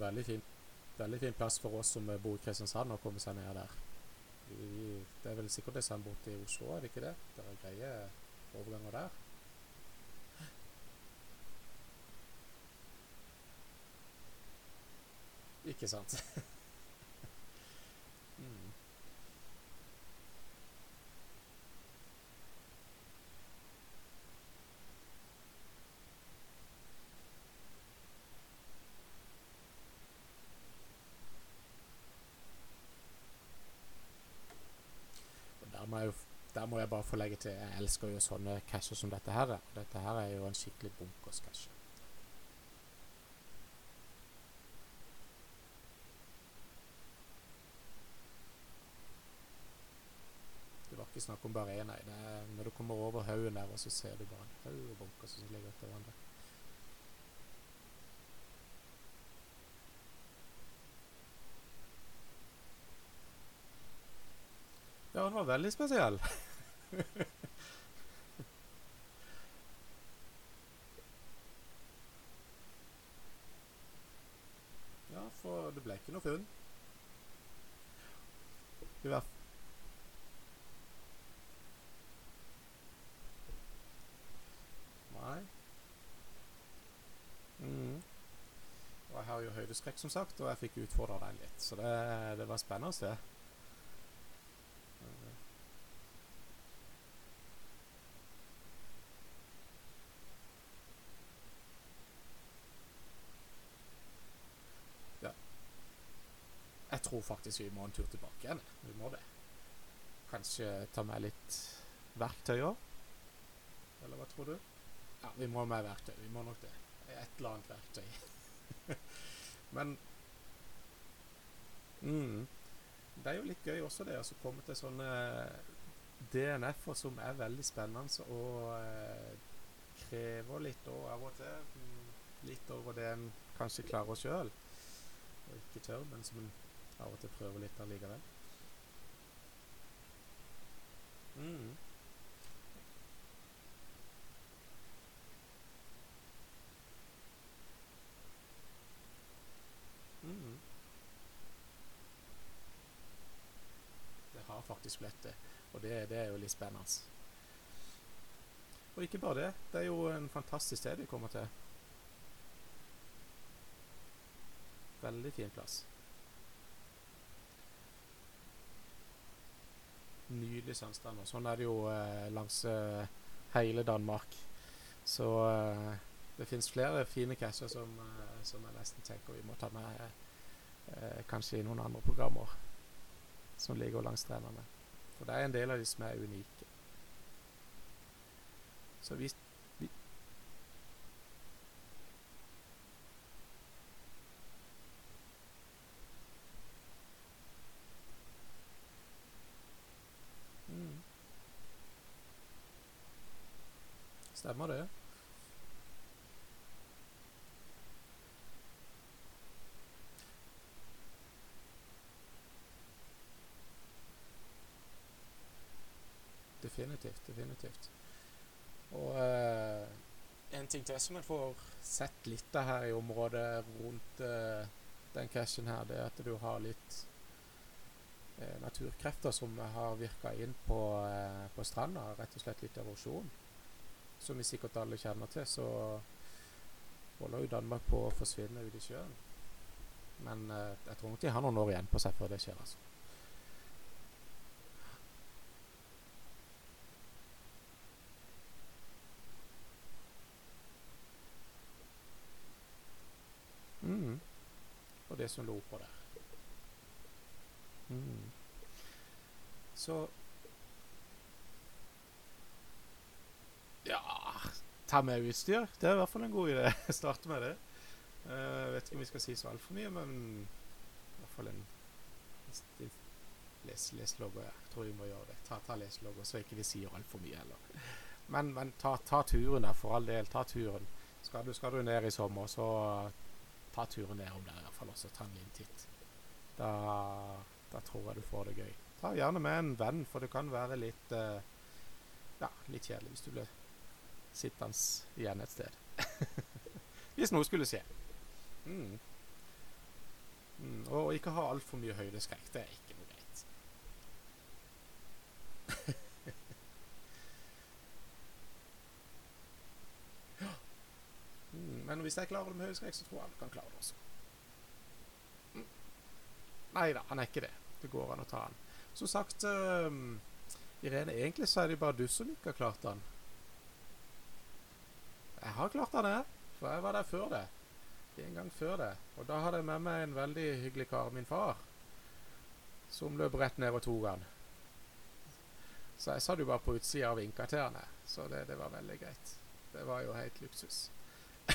en veldig fin, veldig fin plass for oss som bor i Kristiansand, å komme seg ned der. Vi, det er vel sikkert det samme borte i Oslo, er det ikke det? Det er greie overganger der. Ikke sant? må, jeg, der må jeg bare få legge til Jeg elsker jo sånne casher som dette her. er. Dette her er jo en skikkelig bunkers cash. Det var ikke snakk om bare én, nei. Når du kommer over haugen der, og så ser du bare en haug av bunkers som ligger etter hverandre. Den var veldig spesiell. ja, for det ble ikke noe funn. I hvert. Mhm. Og jeg har jo høydeskrekk, som sagt, og jeg fikk utfordra den litt. Så det, det var spennende å se. Ja. Jeg tror faktisk vi må en tur tilbake igjen. Vi må det. Kanskje ta med litt verktøy òg? Eller hva tror du? Ja, vi må med verktøy. Vi må nok det. Et eller annet verktøy. Men mm, Det er jo litt gøy også det å komme til sånne DNF-er som er veldig spennende og eh, krever litt og av og til mm, litt over det en kanskje klarer sjøl. Og ikke tør, men som en av og til prøver litt allikevel. Mm. Mm. Det har faktisk blitt det, og det, det er jo litt spennende. Og ikke bare det, det er jo en fantastisk sted vi kommer til. Veldig fin plass. Nydelig sandstrand. Og sånn er det jo eh, langs eh, hele Danmark. Så eh, det fins flere fine casher som, eh, som jeg nesten tenker vi må ta med eh, kanskje i noen andre programmer som ligger langs strendene. For det er en del av de som er unike. Så hvis vi mm. Stemmer det. Definitivt. Definitivt. Og eh, en ting til som jeg får sett litt av her i området rundt eh, den cashen her, det er at du har litt eh, naturkrefter som har virka inn på, eh, på stranda. Rett og slett litt erosjon. Som vi sikkert alle kjenner til, så holder jo Danmark på å forsvinne ut i sjøen. Men eh, jeg tror nok de har noen år igjen på seg før det skjer, altså. Mm. Og det som lå oppå der. Mm. Så Ja Ta med utstyr. Det er i hvert fall en god idé. Starte med det. Uh, vet ikke om vi skal si så altfor mye, men i hvert fall en en- Les, les logger, ja. Jeg tror vi må gjøre det. Ta, ta les logger, så ikke vi sier altfor mye heller. Men, men ta, ta turen der, for all del. Ta turen. Skal du, skal du ned i sommer, så ta turen nedom der i hvert fall også. Ta en liten titt. Da, da tror jeg du får det gøy. Ta gjerne med en venn, for det kan være litt uh, Ja, litt kjedelig hvis du blir sittende igjen et sted. hvis noe skulle skje. Mm. Mm, og ikke ha altfor mye høydeskrekk. Det er ikke noe greit. mm, men hvis jeg klarer det med høydeskrekk, så tror jeg han kan klare det også. Mm. Nei da, han er ikke det. Det går an å ta han. Som sagt, uh, Irene, egentlig så er det bare du som ikke har klart han. Jeg har klart det. For jeg var der før det. En gang før det. Og da hadde jeg med meg en veldig hyggelig kar, min far, som løp rett ned og tok han. Så jeg satt jo bare på utsida og vinka til han, så det, det, var veldig greit. Det var jo helt luksus.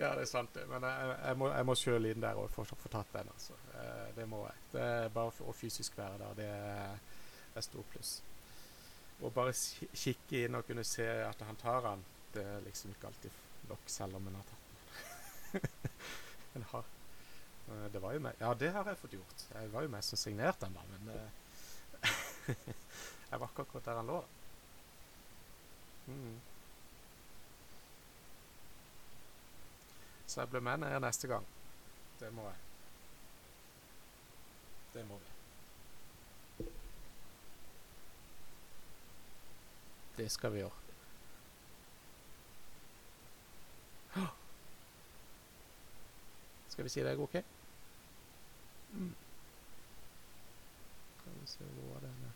ja, det er sant, det. Men jeg, jeg må, jeg må sjøl inn der og få, få tatt den, altså. Eh, det må jeg. Det er bare å fysisk være der. Det er, er stor pluss. Å bare kikke inn og kunne se at han tar han det er liksom ikke alltid nok, selv om en har tatt den. eh, det var jo meg Ja, det har jeg fått gjort. Jeg var jo meg som signerte den, da, men uh, jeg var ikke akkurat der han lå. Mm. Så jeg blir med ned neste gang. Det må jeg. Det må vi. Det skal vi gjøre. Skal vi si det er OK? Mm. Skal vi se hvor var det